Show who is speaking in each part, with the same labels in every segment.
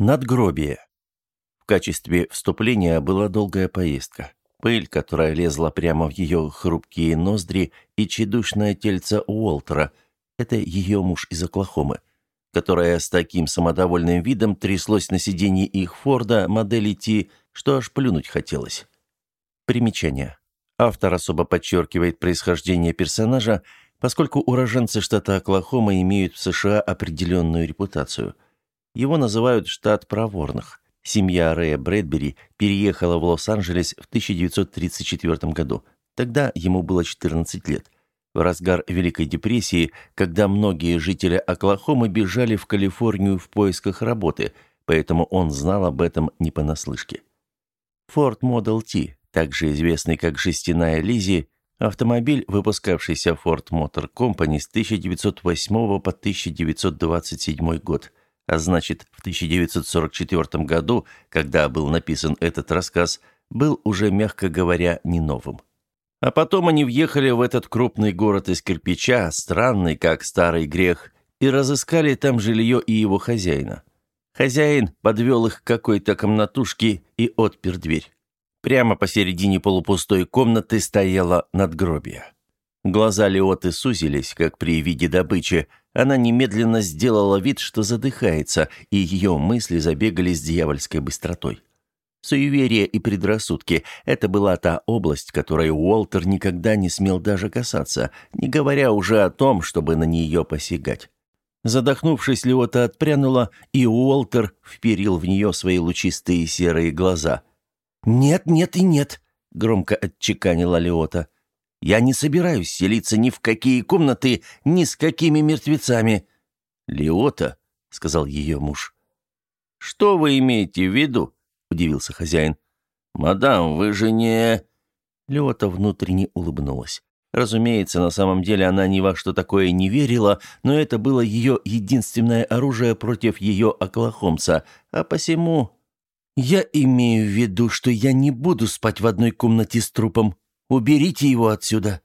Speaker 1: Надгробие. В качестве вступления была долгая поездка. Пыль, которая лезла прямо в ее хрупкие ноздри, и тщедушное тельце Уолтера – это ее муж из Оклахомы, которое с таким самодовольным видом тряслось на сиденье их Форда модели Ти, что аж плюнуть хотелось. Примечание. Автор особо подчеркивает происхождение персонажа, поскольку уроженцы штата Оклахома имеют в США определенную репутацию – его называют штат проворных. Семья Рэя Брэдбери переехала в Лос-Анджелес в 1934 году. Тогда ему было 14 лет. В разгар Великой депрессии, когда многие жители Оклахомы бежали в Калифорнию в поисках работы, поэтому он знал об этом не понаслышке. Ford Model T, также известный как «Жестяная Лизи», автомобиль, выпускавшийся Ford Motor Company с 1908 по 1927 год – а значит, в 1944 году, когда был написан этот рассказ, был уже, мягко говоря, не новым. А потом они въехали в этот крупный город из кирпича, странный, как старый грех, и разыскали там жилье и его хозяина. Хозяин подвел их к какой-то комнатушке и отпер дверь. Прямо посередине полупустой комнаты стояло надгробие. Глаза Леоты сузились, как при виде добычи. Она немедленно сделала вид, что задыхается, и ее мысли забегали с дьявольской быстротой. Суеверия и предрассудки – это была та область, которой Уолтер никогда не смел даже касаться, не говоря уже о том, чтобы на нее посягать. Задохнувшись, Леота отпрянула, и Уолтер вперил в нее свои лучистые серые глаза. «Нет, нет и нет», – громко отчеканила Леота. Я не собираюсь селиться ни в какие комнаты, ни с какими мертвецами». «Леота», — сказал ее муж. «Что вы имеете в виду?» — удивился хозяин. «Мадам, вы же не...» Леота внутренне улыбнулась. Разумеется, на самом деле она ни во что такое не верила, но это было ее единственное оружие против ее оклахомца, а посему... «Я имею в виду, что я не буду спать в одной комнате с трупом», Уберите его отсюда!»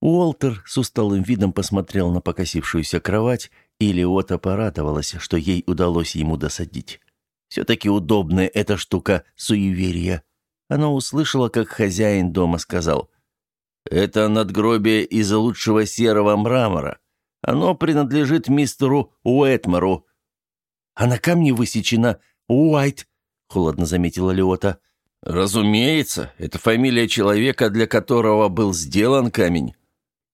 Speaker 1: Уолтер с усталым видом посмотрел на покосившуюся кровать, и Леота порадовалась, что ей удалось ему досадить. Все-таки удобная эта штука суеверия. Она услышала, как хозяин дома сказал, «Это надгробие из лучшего серого мрамора. Оно принадлежит мистеру Уэтмору». «А на камне высечено Уайт», — холодно заметила Леота. «Разумеется, это фамилия человека, для которого был сделан камень».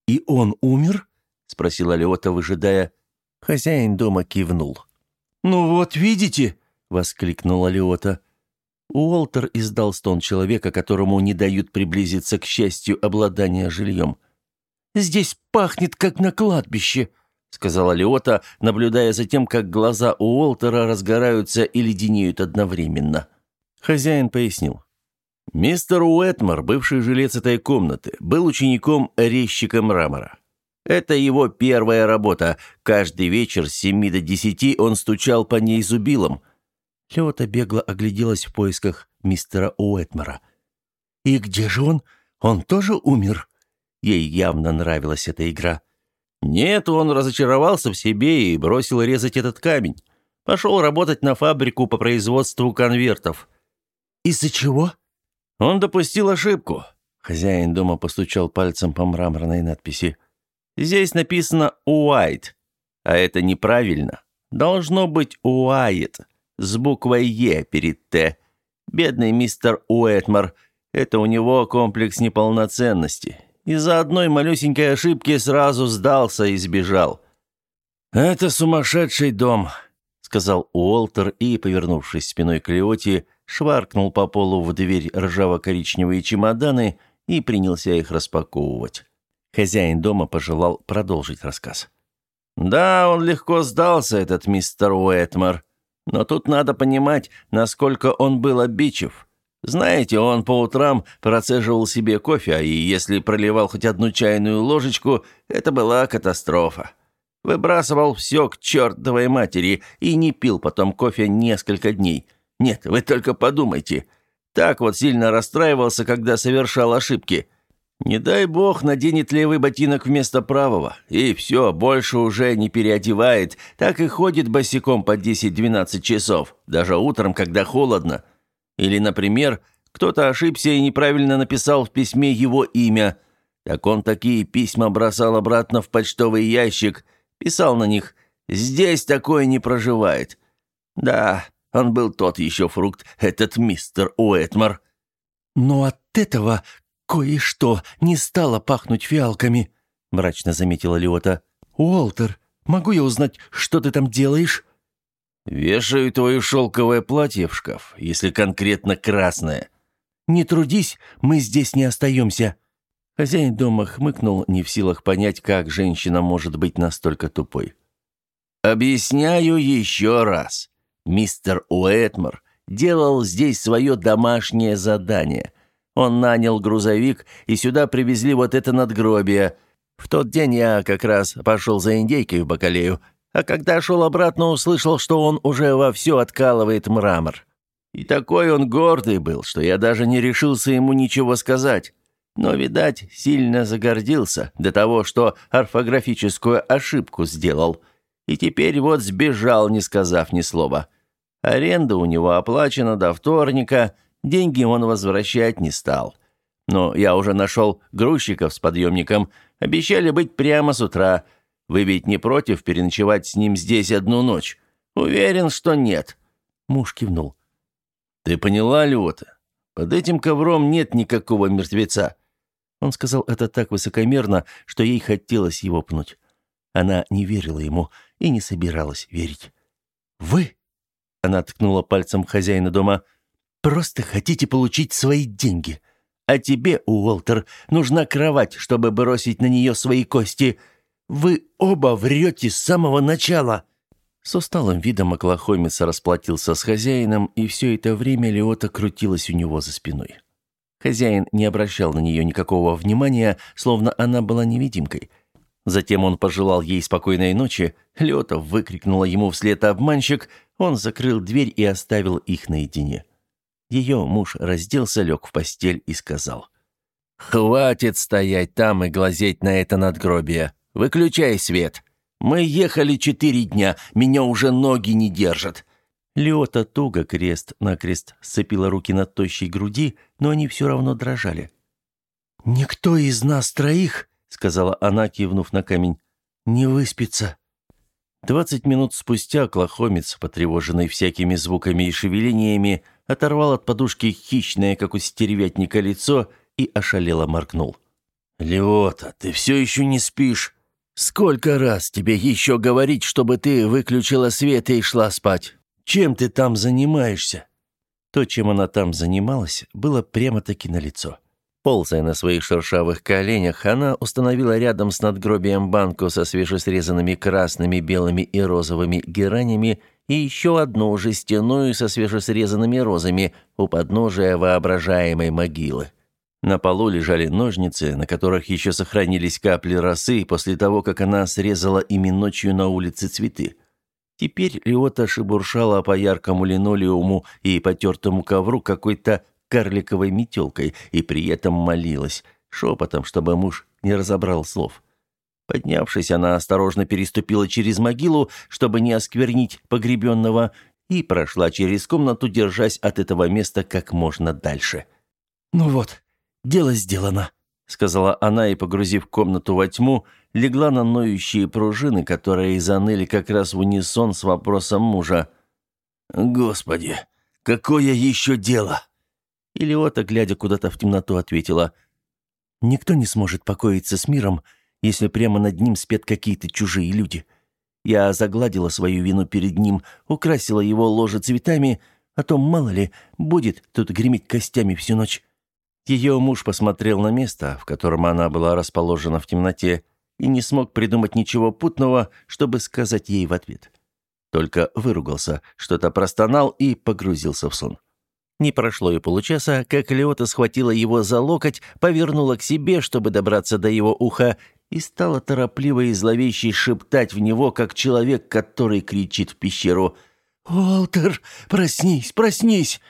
Speaker 1: «И он умер?» — спросила Леота, выжидая. Хозяин дома кивнул. «Ну вот, видите?» — воскликнула Леота. Уолтер издал стон человека, которому не дают приблизиться к счастью обладания жильем. «Здесь пахнет, как на кладбище», — сказала Леота, наблюдая за тем, как глаза Уолтера разгораются и леденеют одновременно. Хозяин пояснил. Мистер Уэтмор, бывший жилец этой комнаты, был учеником резчика мрамора. Это его первая работа. Каждый вечер с семи до десяти он стучал по ней зубилом. Леота бегло огляделась в поисках мистера Уэтмора. «И где же он? Он тоже умер?» Ей явно нравилась эта игра. «Нет, он разочаровался в себе и бросил резать этот камень. Пошел работать на фабрику по производству конвертов». «Из-за чего?» Он допустил ошибку. Хозяин дома постучал пальцем по мраморной надписи. Здесь написано «Уайт», а это неправильно. Должно быть «Уайт» с буквой «Е» перед «Т». Бедный мистер Уэтмор, это у него комплекс неполноценности. Из-за одной малюсенькой ошибки сразу сдался и сбежал. «Это сумасшедший дом», — сказал Уолтер и, повернувшись спиной к Леоте, — шваркнул по полу в дверь ржаво-коричневые чемоданы и принялся их распаковывать. Хозяин дома пожелал продолжить рассказ. «Да, он легко сдался, этот мистер Уэтмор. Но тут надо понимать, насколько он был обидчив. Знаете, он по утрам процеживал себе кофе, а и если проливал хоть одну чайную ложечку, это была катастрофа. Выбрасывал все к чертовой матери и не пил потом кофе несколько дней – нет, вы только подумайте. Так вот сильно расстраивался, когда совершал ошибки. Не дай бог наденет левый ботинок вместо правого, и все, больше уже не переодевает, так и ходит босиком по 10-12 часов, даже утром, когда холодно. Или, например, кто-то ошибся и неправильно написал в письме его имя. Так он такие письма бросал обратно в почтовый ящик, писал на них «Здесь такое не проживает». Да, он был тот еще фрукт, этот мистер Уэтмор.
Speaker 2: «Но от этого кое-что не стало пахнуть фиалками», — мрачно заметила Лиота. «Уолтер, могу я узнать, что ты там делаешь?»
Speaker 1: «Вешаю твое шелковое платье в шкаф, если конкретно красное».
Speaker 2: «Не трудись, мы здесь не остаемся».
Speaker 1: Хозяин дома хмыкнул, не в силах понять, как женщина может быть настолько тупой. «Объясняю еще раз. Мистер Уэтмор делал здесь свое домашнее задание. Он нанял грузовик, и сюда привезли вот это надгробие. В тот день я как раз пошел за индейкой в Бакалею, а когда шел обратно, услышал, что он уже вовсю откалывает мрамор. И такой он гордый был, что я даже не решился ему ничего сказать. Но, видать, сильно загордился до того, что орфографическую ошибку сделал. И теперь вот сбежал, не сказав ни слова. Аренда у него оплачена до вторника, деньги он возвращать не стал. Но я уже нашел грузчиков с подъемником, обещали быть прямо с утра – вы ведь не против переночевать с ним здесь одну ночь? Уверен, что нет».
Speaker 2: Муж кивнул.
Speaker 1: «Ты поняла, Лёта? Под этим ковром нет никакого мертвеца».
Speaker 2: Он сказал это так высокомерно, что ей хотелось его пнуть. Она не верила ему и не собиралась верить. «Вы?» — она ткнула пальцем хозяина дома. «Просто хотите получить свои деньги. А тебе, Уолтер, нужна кровать, чтобы бросить на нее свои кости. Вы оба врете с самого начала!»
Speaker 1: С усталым видом оклахомец расплатился с хозяином, и все это время Леота крутилась у него за спиной. Хозяин не обращал на нее никакого внимания, словно она была невидимкой. Затем он пожелал ей спокойной ночи, Леота выкрикнула ему вслед обманщик, он закрыл дверь и оставил их наедине. Ее муж разделся, лег в постель и сказал, «Хватит стоять там и глазеть на это надгробие. Выключай свет. Мы ехали четыре дня, меня уже ноги не держат».
Speaker 2: Леота туго крест-накрест сцепила руки на тощей груди, но они все равно дрожали. «Никто из нас троих, — сказала она, кивнув на камень, — не выспится».
Speaker 1: Двадцать минут спустя клохомец, потревоженный всякими звуками и шевелениями, оторвал от подушки хищное, как у стервятника, лицо и ошалело моргнул. «Леота, ты все еще не спишь?» Сколько раз тебе еще говорить, чтобы ты выключила свет и шла спать? Чем ты там занимаешься?»
Speaker 2: То, чем она там занималась, было прямо-таки налицо. Ползая на своих шершавых коленях, она установила рядом с надгробием банку со свежесрезанными красными, белыми и розовыми геранями и еще одну жестяную со свежесрезанными розами у подножия воображаемой могилы. На полу лежали ножницы, на которых еще сохранились капли росы после того, как она срезала ими ночью на улице цветы. Теперь Лиота шебуршала по яркому линолеуму и потертому ковру какой-то карликовой метелкой и при этом молилась, шепотом, чтобы муж не разобрал слов. Поднявшись, она осторожно переступила через могилу, чтобы не осквернить погребенного, и прошла через комнату, держась от этого места как можно дальше. «Ну вот, дело сделано», — сказала она и, погрузив комнату во тьму, легла на ноющие пружины, которые заныли как раз в унисон с вопросом мужа.
Speaker 1: «Господи, какое еще дело?»
Speaker 2: Илиота, глядя куда-то в темноту, ответила. «Никто не сможет покоиться с миром, если прямо над ним спят какие-то чужие люди. Я загладила свою вину перед ним, украсила его ложе цветами, а то, мало ли, будет тут греметь костями всю ночь. Ее муж посмотрел на место, в котором она была расположена в темноте, и не смог придумать ничего путного, чтобы сказать ей в ответ. Только выругался, что-то простонал и погрузился в сон. Не прошло и получаса, как Леота схватила его за локоть, повернула к себе, чтобы добраться до его уха, и стала торопливо и зловеще шептать в него, как человек, который кричит в пещеру «Уолтер, проснись, проснись!»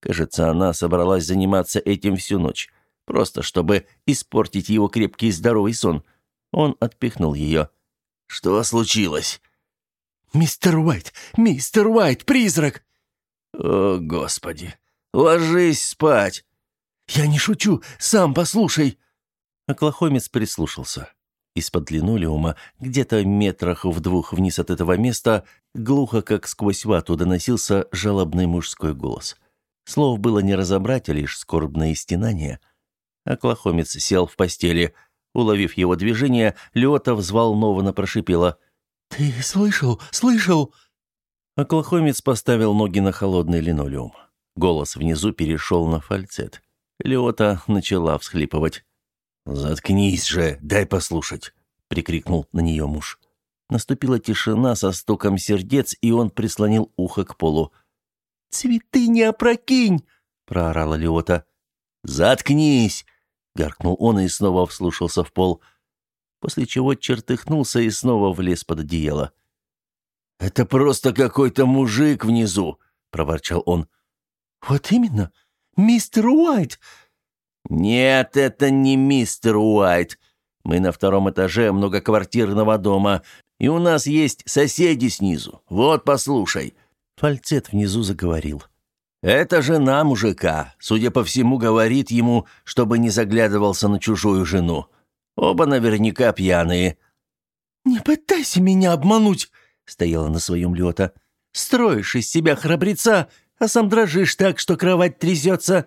Speaker 2: Кажется, она собралась заниматься этим всю ночь.
Speaker 1: Просто чтобы испортить его крепкий здоровый сон. Он отпихнул ее. «Что случилось?»
Speaker 3: «Мистер Уайт! Мистер Уайт! Призрак!»
Speaker 1: «О, Господи! Ложись спать!»
Speaker 3: «Я не шучу! Сам послушай!»
Speaker 2: Оклахомец прислушался. Из-под линолеума, где-то метрах в двух вниз от этого места, глухо, как сквозь вату, доносился жалобный мужской голос. Слов было не разобрать, а лишь скорбное стенание. Оклахомец сел в постели. Уловив его движение, Леота взволнованно прошипела.
Speaker 3: «Ты слышал? Слышал?»
Speaker 2: Оклахомец поставил ноги на холодный линолеум. Голос внизу перешел на фальцет. Леота начала всхлипывать.
Speaker 1: «Заткнись же, дай послушать!» — прикрикнул на нее муж.
Speaker 2: Наступила тишина со стуком сердец, и он прислонил ухо к полу.
Speaker 3: «Цветы не опрокинь!»
Speaker 2: — проорала Леота.
Speaker 1: «Заткнись!»
Speaker 2: — гаркнул он и снова вслушался в пол, после чего чертыхнулся и снова влез под одеяло.
Speaker 1: «Это просто какой-то мужик внизу!» — проворчал он.
Speaker 3: «Вот именно! Мистер Уайт!»
Speaker 1: «Нет, это не мистер Уайт. Мы на втором этаже многоквартирного дома, и у нас есть соседи снизу. Вот, послушай».
Speaker 2: Фальцет внизу заговорил.
Speaker 1: «Это жена мужика. Судя по всему, говорит ему, чтобы не заглядывался на чужую жену. Оба наверняка пьяные».
Speaker 3: «Не пытайся меня обмануть», — стояла на своем Лёта. «Строишь из себя храбреца, а сам дрожишь так, что кровать трясется.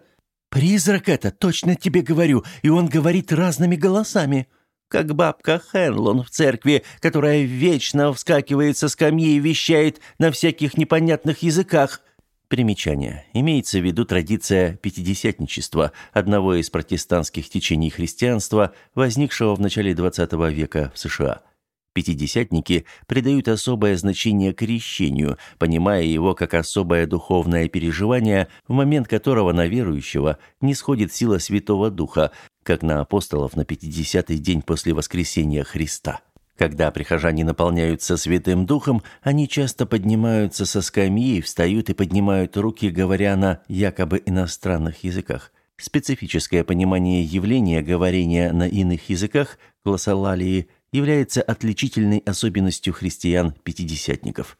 Speaker 3: Призрак это, точно тебе говорю, и он говорит разными голосами» как бабка Хенлон в церкви, которая вечно вскакивает со скамьи и вещает на всяких непонятных языках.
Speaker 2: Примечание. Имеется в виду традиция пятидесятничества, одного из протестантских течений христианства, возникшего в начале XX века в США. Пятидесятники придают особое значение крещению, понимая его как особое духовное переживание, в момент которого на верующего не сходит сила Святого Духа, как на апостолов на пятидесятый день после воскресения Христа. Когда прихожане наполняются Святым Духом, они часто поднимаются со скамьи, встают и поднимают руки, говоря на якобы иностранных языках. Специфическое понимание явления говорения на иных языках, глоссолалии, является отличительной особенностью христиан-пятидесятников.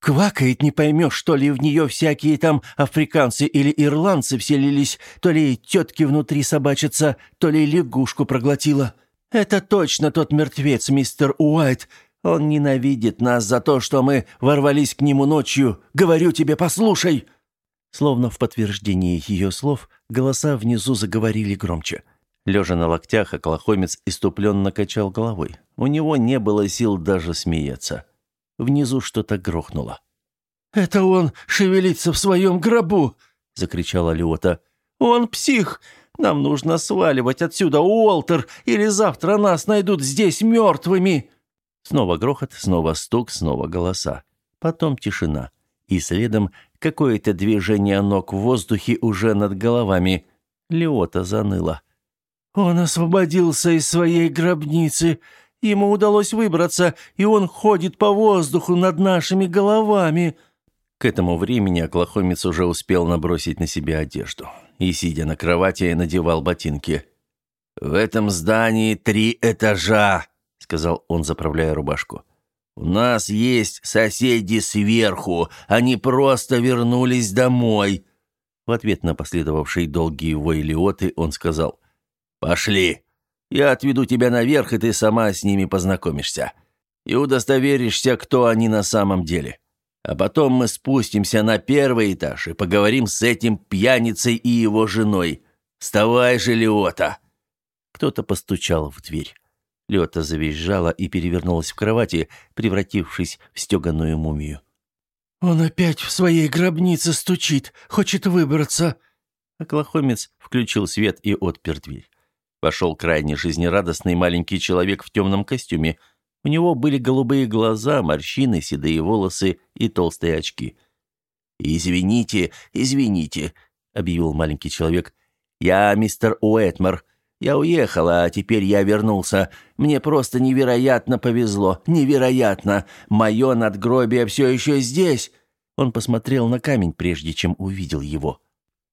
Speaker 3: Квакает, не поймешь, что ли в нее всякие там африканцы или ирландцы вселились, то ли тетки внутри собачатся, то ли лягушку проглотила. Это точно тот мертвец, мистер Уайт. Он ненавидит нас за то, что мы ворвались к нему ночью. Говорю тебе, послушай!»
Speaker 2: Словно в подтверждении ее слов, голоса внизу заговорили громче. Лежа на локтях, оклахомец иступленно качал головой. У него не было сил даже смеяться. Внизу что-то грохнуло.
Speaker 3: «Это он шевелится в своем гробу!» — закричала Леота. «Он псих! Нам нужно сваливать отсюда, Уолтер, или завтра нас найдут здесь мертвыми!»
Speaker 2: Снова грохот, снова стук, снова голоса. Потом тишина. И следом какое-то движение ног в воздухе уже над головами. Леота заныла.
Speaker 3: «Он освободился из своей гробницы. Ему удалось выбраться, и он ходит по воздуху над нашими головами».
Speaker 2: К этому времени оклахомец уже успел набросить на себя одежду и, сидя на кровати, надевал ботинки.
Speaker 1: «В этом здании три этажа», — сказал он, заправляя рубашку. «У нас есть соседи сверху, они просто вернулись домой».
Speaker 2: В ответ на последовавший долгий вой Лиоты он сказал «Пошли». Я отведу тебя наверх, и ты сама с ними познакомишься. И удостоверишься, кто они на самом деле. А потом мы спустимся на первый этаж и поговорим с этим пьяницей и его женой. Вставай же, Леота!» Кто-то постучал в дверь. Леота завизжала и перевернулась в кровати, превратившись в стеганую мумию.
Speaker 3: «Он опять в своей гробнице стучит, хочет выбраться!»
Speaker 2: Оклахомец включил свет и отпер дверь. Вошел крайне жизнерадостный маленький человек в темном костюме. У него были голубые глаза, морщины, седые волосы и толстые очки.
Speaker 1: «Извините, извините», — объявил маленький человек. «Я мистер Уэтмор. Я уехал, а теперь я вернулся. Мне просто невероятно повезло. Невероятно. Мое надгробие все еще здесь».
Speaker 2: Он посмотрел на камень, прежде чем увидел его.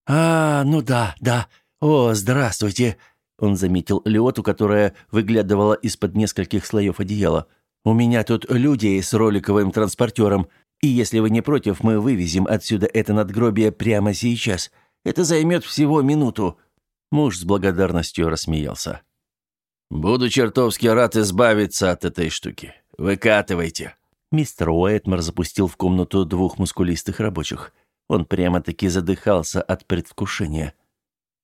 Speaker 3: «А, ну да, да. «О, здравствуйте!» Он заметил Леоту, которая выглядывала из-под нескольких слоев одеяла. «У меня тут люди с роликовым транспортером, и если вы не против, мы вывезем отсюда это надгробие прямо сейчас. Это займет всего минуту». Муж с благодарностью рассмеялся.
Speaker 2: «Буду чертовски рад избавиться от этой штуки. Выкатывайте».
Speaker 1: Мистер Уайтмар запустил в комнату двух мускулистых рабочих. Он прямо-таки задыхался от предвкушения.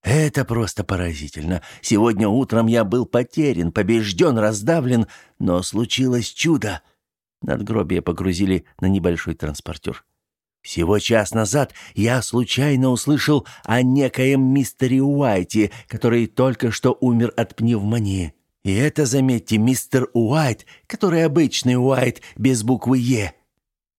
Speaker 1: «Это просто поразительно. Сегодня утром я был потерян, побежден, раздавлен, но случилось чудо». Надгробие погрузили на небольшой транспортер. Всего час назад я случайно услышал о некоем мистере Уайте, который только что умер от пневмонии. И это, заметьте, мистер Уайт, который обычный Уайт без буквы «Е».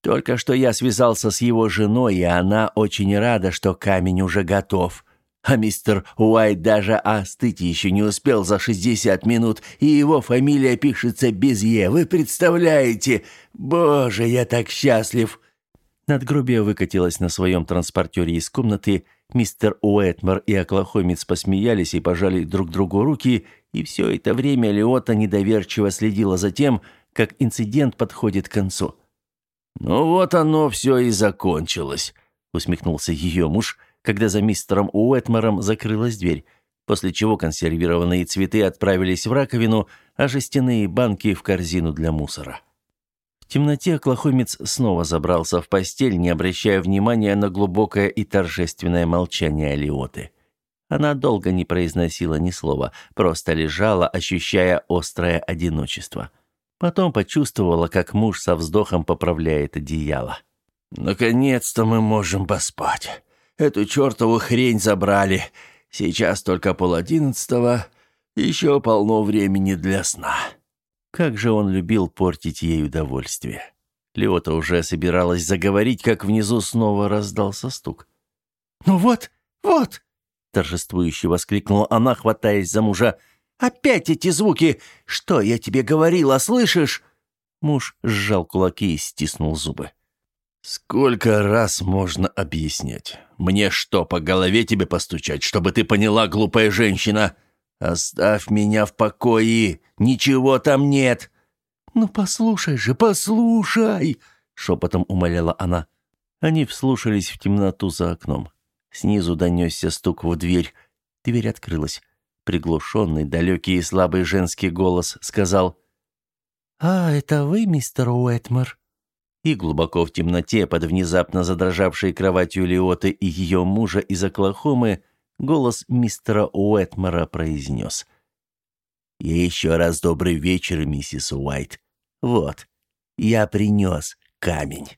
Speaker 1: Только что я связался с его женой, и она очень рада, что камень уже готов. А мистер Уайт даже остыть еще не успел за 60 минут, и его фамилия пишется без «Е». Вы представляете? Боже, я так счастлив!» Надгробие выкатилось на своем транспортере из комнаты, мистер Уэтмор и Оклахомец посмеялись и пожали друг другу руки, и все это время Леота недоверчиво следила за тем, как инцидент подходит к концу.
Speaker 2: «Ну вот оно все и закончилось», — усмехнулся ее муж, когда за мистером Уэтмором закрылась дверь, после чего консервированные цветы отправились в раковину, а жестяные банки в корзину для мусора. В темноте Оклахомец снова забрался в постель, не обращая внимания на глубокое и торжественное молчание Алиоты. Она долго не произносила ни слова, просто лежала, ощущая острое одиночество. Потом почувствовала, как муж со вздохом поправляет одеяло.
Speaker 3: «Наконец-то мы можем поспать. Эту чертову хрень забрали. Сейчас только пол одиннадцатого. Еще полно времени для сна».
Speaker 1: Как же он любил портить ей удовольствие. Леота уже собиралась заговорить, как внизу снова раздался стук.
Speaker 3: «Ну вот, вот!»
Speaker 1: — торжествующе воскликнула она, хватаясь за мужа.
Speaker 3: «Опять эти звуки! Что я тебе говорила, слышишь?»
Speaker 1: Муж сжал кулаки и стиснул зубы.
Speaker 2: «Сколько раз можно объяснять? Мне что, по голове тебе постучать, чтобы ты поняла, глупая женщина?» «Оставь меня в покое! Ничего там нет!»
Speaker 3: «Ну послушай же, послушай!» — шепотом умоляла она.
Speaker 1: Они вслушались в темноту за окном. Снизу донесся стук в дверь. Дверь открылась. Приглушенный, далекий и слабый женский голос сказал
Speaker 3: «А, это вы, мистер Уэтмор?»
Speaker 1: И глубоко в темноте, под внезапно задрожавшей кроватью Лиоты и ее мужа из Оклахомы, голос мистера Уэтмора произнес. «Еще раз добрый вечер, миссис Уайт. Вот, я принес камень».